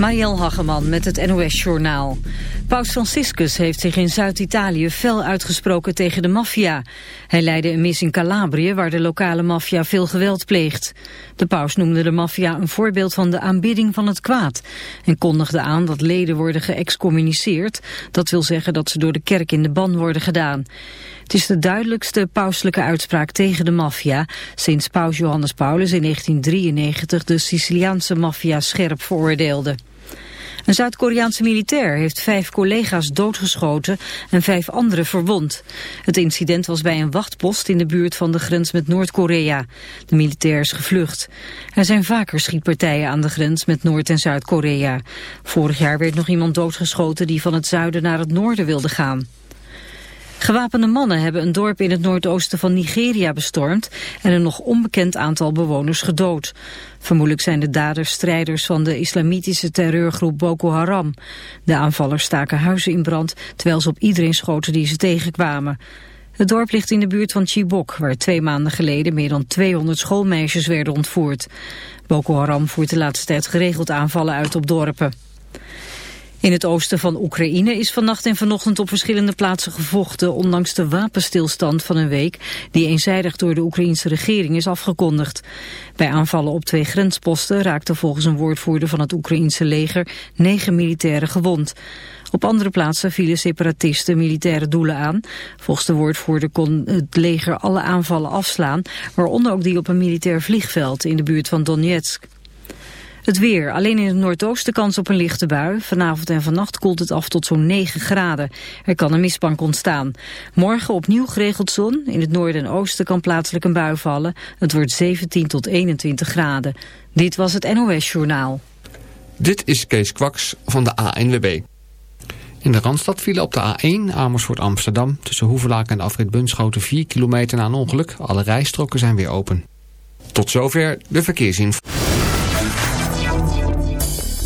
Mariel Hageman met het NOS Journaal. Paus Franciscus heeft zich in Zuid-Italië fel uitgesproken tegen de maffia. Hij leidde een mis in Calabrië waar de lokale maffia veel geweld pleegt. De paus noemde de maffia een voorbeeld van de aanbidding van het kwaad... en kondigde aan dat leden worden geëxcommuniceerd. Dat wil zeggen dat ze door de kerk in de ban worden gedaan. Het is de duidelijkste pauselijke uitspraak tegen de maffia... sinds paus Johannes Paulus in 1993 de Siciliaanse maffia scherp veroordeelde. Een Zuid-Koreaanse militair heeft vijf collega's doodgeschoten en vijf anderen verwond. Het incident was bij een wachtpost in de buurt van de grens met Noord-Korea. De militair is gevlucht. Er zijn vaker schietpartijen aan de grens met Noord- en Zuid-Korea. Vorig jaar werd nog iemand doodgeschoten die van het zuiden naar het noorden wilde gaan. Gewapende mannen hebben een dorp in het noordoosten van Nigeria bestormd en een nog onbekend aantal bewoners gedood. Vermoedelijk zijn de daders strijders van de islamitische terreurgroep Boko Haram. De aanvallers staken huizen in brand terwijl ze op iedereen schoten die ze tegenkwamen. Het dorp ligt in de buurt van Chibok, waar twee maanden geleden meer dan 200 schoolmeisjes werden ontvoerd. Boko Haram voert de laatste tijd geregeld aanvallen uit op dorpen. In het oosten van Oekraïne is vannacht en vanochtend op verschillende plaatsen gevochten, ondanks de wapenstilstand van een week die eenzijdig door de Oekraïnse regering is afgekondigd. Bij aanvallen op twee grensposten raakten volgens een woordvoerder van het Oekraïense leger negen militairen gewond. Op andere plaatsen vielen separatisten militaire doelen aan. Volgens de woordvoerder kon het leger alle aanvallen afslaan, waaronder ook die op een militair vliegveld in de buurt van Donetsk. Het weer. Alleen in het noordoosten kans op een lichte bui. Vanavond en vannacht koelt het af tot zo'n 9 graden. Er kan een mistbank ontstaan. Morgen opnieuw geregeld zon. In het noorden en oosten kan plaatselijk een bui vallen. Het wordt 17 tot 21 graden. Dit was het NOS Journaal. Dit is Kees Kwaks van de ANWB. In de Randstad vielen op de A1 Amersfoort Amsterdam... tussen Hoevelaak en Afrit Bunschoten 4 kilometer na een ongeluk. Alle rijstroken zijn weer open. Tot zover de verkeersinformatie.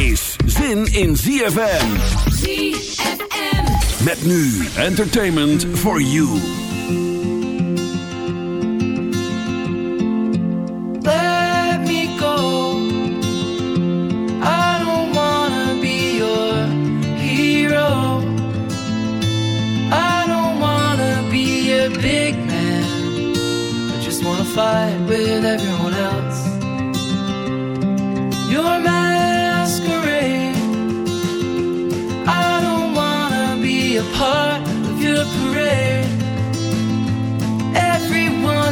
is zin in ZFM. ZFM. Met nu entertainment for you. Let me go. I don't wanna be your hero. I don't wanna be a big man. Just wanna fight with everyone.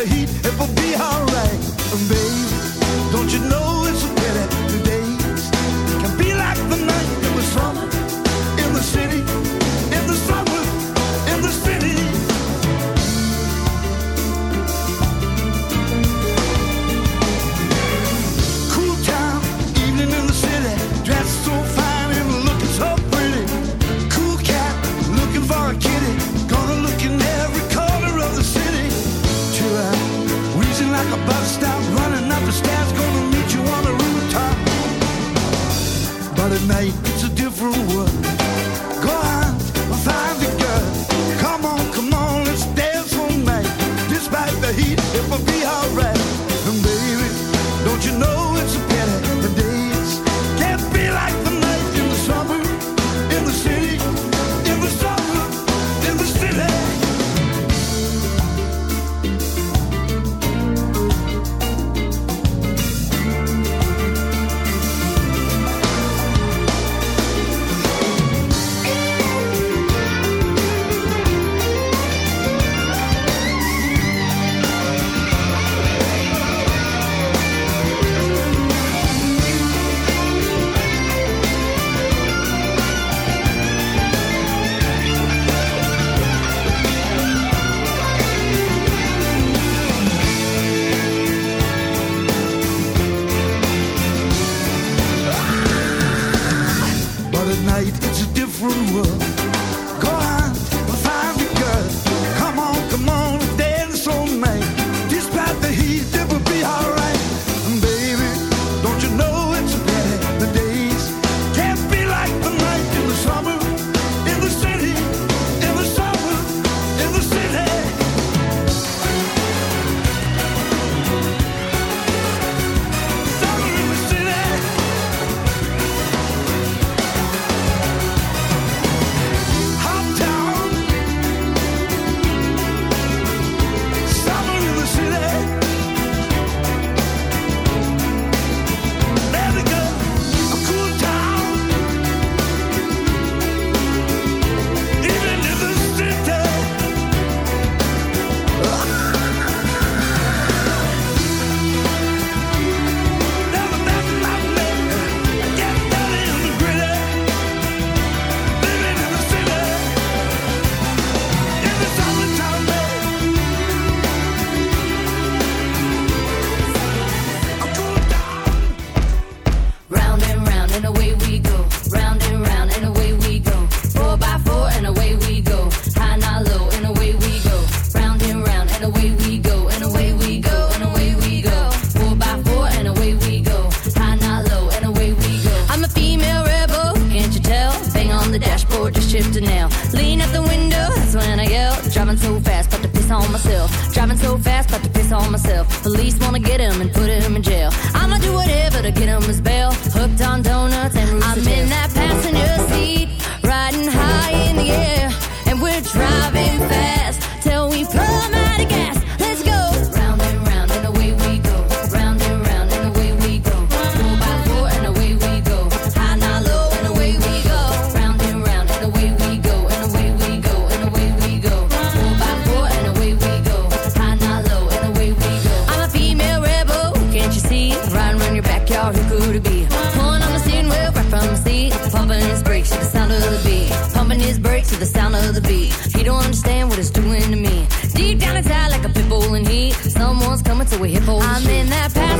the heat, it will be alright. Babe, don't you know? the beat. He don't understand what it's doing to me. Deep down inside, like a pit bull in heat. Someone's coming to a hippo. I'm in that path.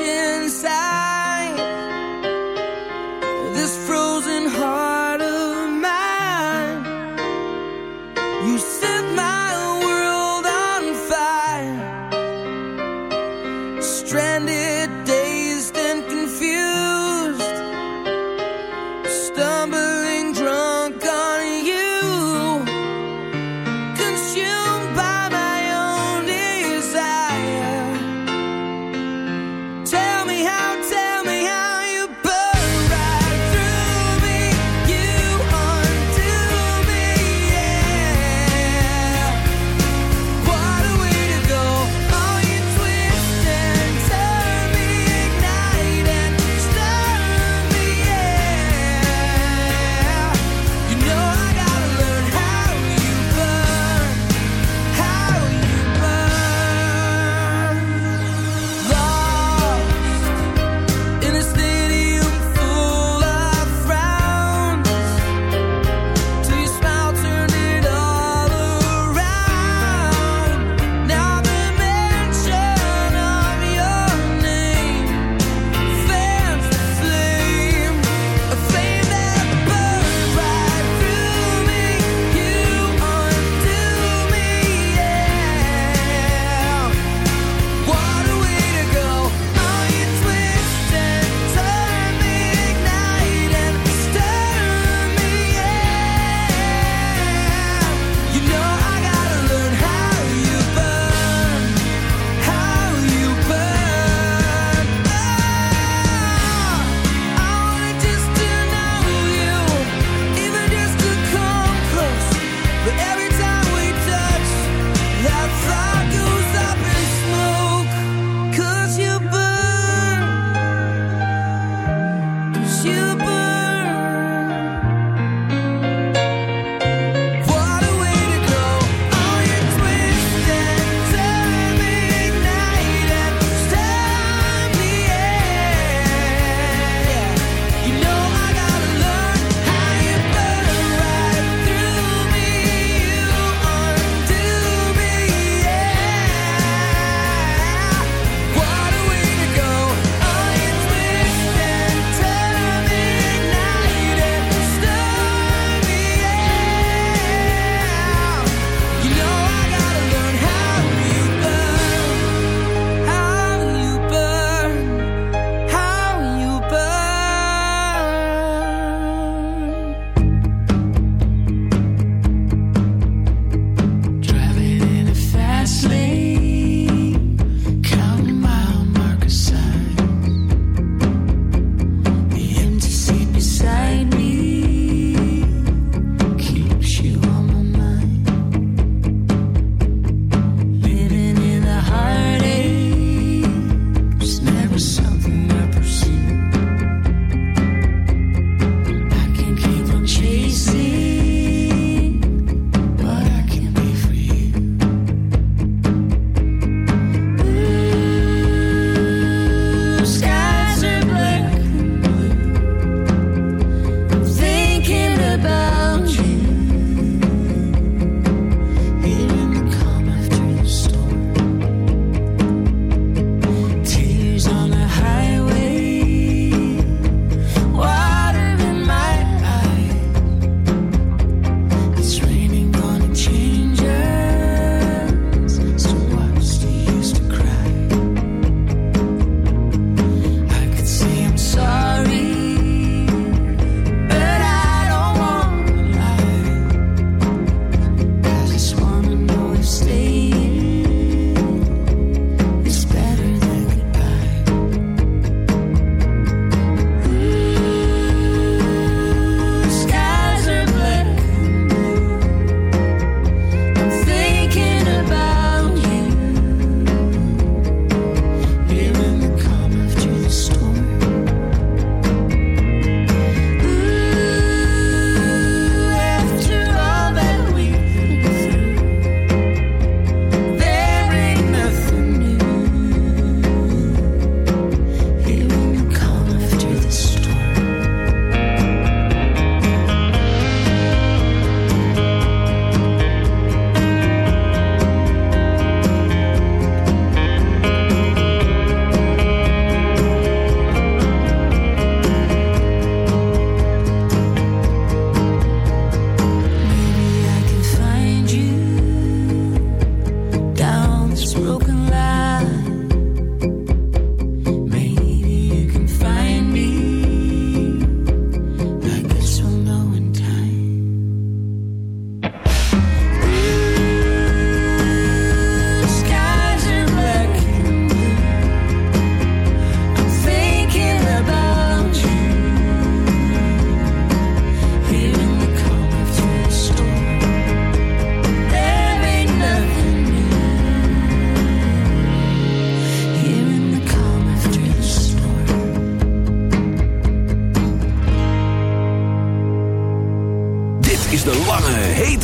inside